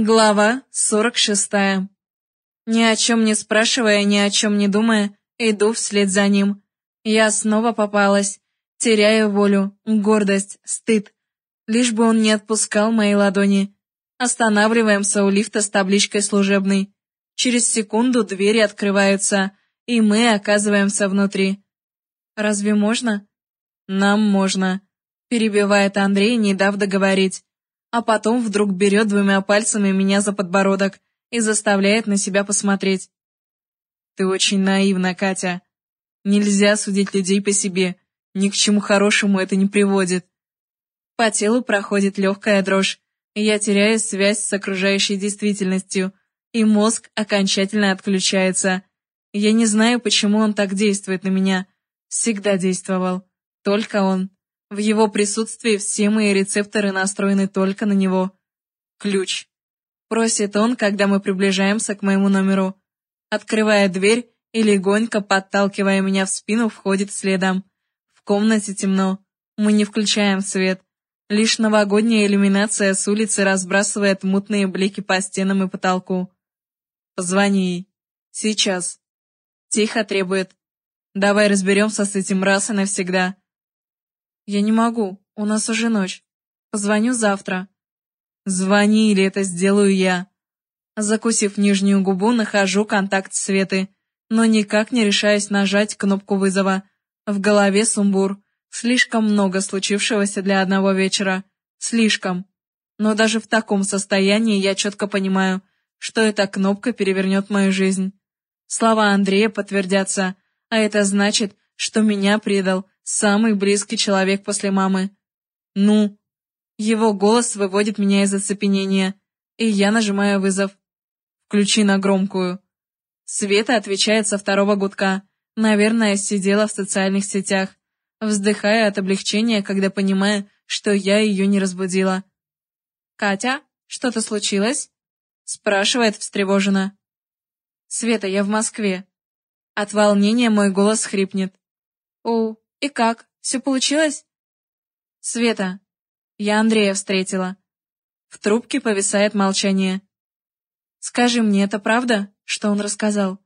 Глава 46. Ни о чем не спрашивая, ни о чем не думая, иду вслед за ним. Я снова попалась, теряю волю, гордость, стыд. Лишь бы он не отпускал мои ладони. Останавливаемся у лифта с табличкой «Служебный». Через секунду двери открываются, и мы оказываемся внутри. «Разве можно?» «Нам можно», — перебивает Андрей, не дав договорить а потом вдруг берет двумя пальцами меня за подбородок и заставляет на себя посмотреть. Ты очень наивна, Катя. Нельзя судить людей по себе. Ни к чему хорошему это не приводит. По телу проходит легкая дрожь, и я теряю связь с окружающей действительностью, и мозг окончательно отключается. Я не знаю, почему он так действует на меня. Всегда действовал. Только он. В его присутствии все мои рецепторы настроены только на него. Ключ. Просит он, когда мы приближаемся к моему номеру. Открывая дверь и легонько подталкивая меня в спину, входит следом. В комнате темно. Мы не включаем свет. Лишь новогодняя иллюминация с улицы разбрасывает мутные блики по стенам и потолку. Позвони ей. Сейчас. Тихо требует. Давай разберемся с этим раз и навсегда. «Я не могу, у нас уже ночь. Позвоню завтра». «Звони, или это сделаю я». Закусив нижнюю губу, нахожу контакт Светы, но никак не решаюсь нажать кнопку вызова. В голове сумбур. Слишком много случившегося для одного вечера. Слишком. Но даже в таком состоянии я четко понимаю, что эта кнопка перевернет мою жизнь. Слова Андрея подтвердятся, а это значит, что меня предал Самый близкий человек после мамы. Ну? Его голос выводит меня из оцепенения, и я нажимаю вызов. Включи на громкую. Света отвечает со второго гудка. Наверное, сидела в социальных сетях, вздыхая от облегчения, когда понимаю, что я ее не разбудила. «Катя, что-то случилось?» спрашивает встревоженно. «Света, я в Москве». От волнения мой голос хрипнет. «О, «И как? Все получилось?» «Света, я Андрея встретила». В трубке повисает молчание. «Скажи мне, это правда, что он рассказал?»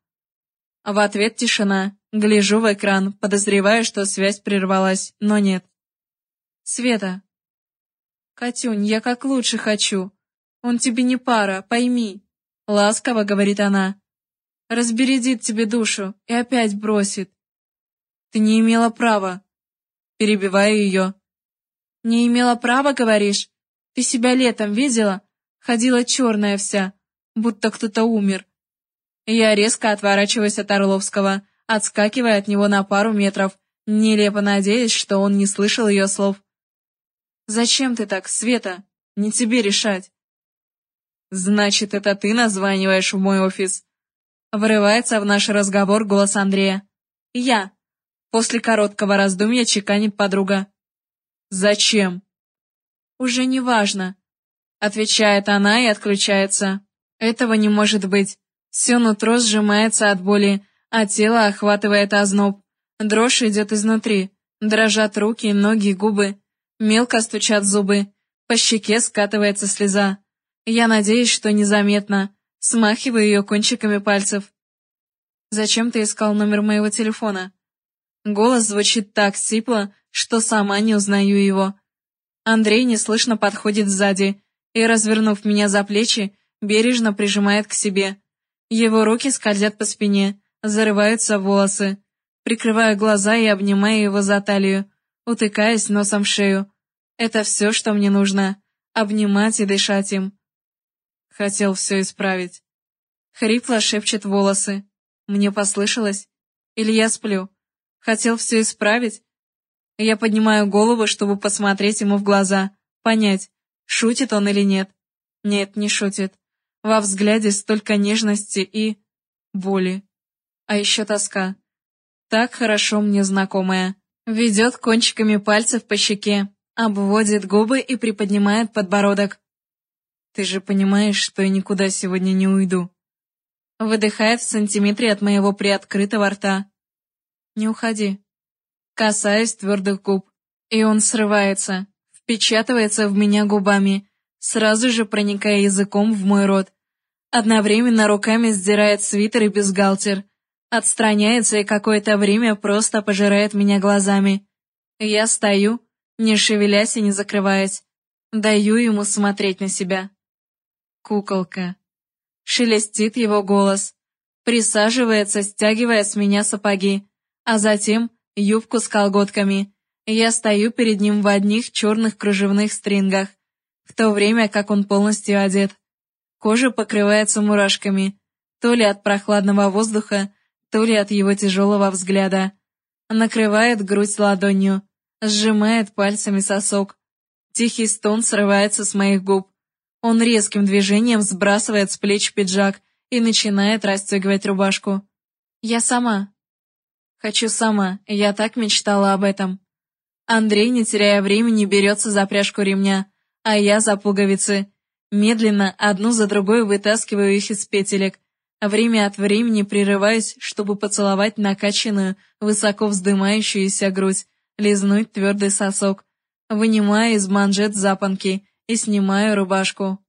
В ответ тишина. Гляжу в экран, подозревая, что связь прервалась, но нет. «Света». «Катюнь, я как лучше хочу. Он тебе не пара, пойми», — ласково говорит она. «Разбередит тебе душу и опять бросит. Ты не имела права. Перебиваю ее. Не имела права, говоришь? Ты себя летом видела? Ходила черная вся, будто кто-то умер. Я резко отворачиваюсь от Орловского, отскакивая от него на пару метров, нелепо надеясь, что он не слышал ее слов. «Зачем ты так, Света? Не тебе решать». «Значит, это ты названиваешь в мой офис?» Врывается в наш разговор голос Андрея. «Я. После короткого раздумья чеканит подруга. «Зачем?» «Уже не важно», — отвечает она и отключается. Этого не может быть. Все нутро сжимается от боли, а тело охватывает озноб. Дрожь идет изнутри. Дрожат руки, ноги, губы. Мелко стучат зубы. По щеке скатывается слеза. Я надеюсь, что незаметно. Смахиваю ее кончиками пальцев. «Зачем ты искал номер моего телефона?» Голос звучит так сипло, что сама не узнаю его. Андрей неслышно подходит сзади и, развернув меня за плечи, бережно прижимает к себе. Его руки скользят по спине, зарываются в волосы. Прикрываю глаза и обнимаю его за талию, утыкаясь носом в шею. Это все, что мне нужно. Обнимать и дышать им. Хотел все исправить. Хрипло шепчет волосы. Мне послышалось? Или я сплю? Хотел все исправить? Я поднимаю голову, чтобы посмотреть ему в глаза, понять, шутит он или нет. Нет, не шутит. Во взгляде столько нежности и... боли. А еще тоска. Так хорошо мне знакомая. Ведет кончиками пальцев по щеке, обводит губы и приподнимает подбородок. Ты же понимаешь, что я никуда сегодня не уйду. Выдыхает в сантиметре от моего приоткрытого рта. Не уходи. Касаюсь твердых губ, и он срывается, впечатывается в меня губами, сразу же проникая языком в мой рот. Одновременно руками сдирает свитер и бюстгальтер. Отстраняется и какое-то время просто пожирает меня глазами. Я стою, не шевелясь и не закрываясь. Даю ему смотреть на себя. Куколка. Шелестит его голос. Присаживается, стягивая с меня сапоги, а затем юбку с колготками. Я стою перед ним в одних черных кружевных стрингах, в то время как он полностью одет. Кожа покрывается мурашками, то ли от прохладного воздуха, то ли от его тяжелого взгляда. Накрывает грудь ладонью, сжимает пальцами сосок. Тихий стон срывается с моих губ. Он резким движением сбрасывает с плеч пиджак и начинает расстегивать рубашку. Я сама. Хочу сама, я так мечтала об этом. Андрей, не теряя времени, берется за пряжку ремня, а я за пуговицы. Медленно, одну за другой вытаскиваю их из петелек. Время от времени прерываюсь, чтобы поцеловать накачанную, высоко вздымающуюся грудь, лизнуть твердый сосок. Вынимаю из манжет запонки и снимаю рубашку.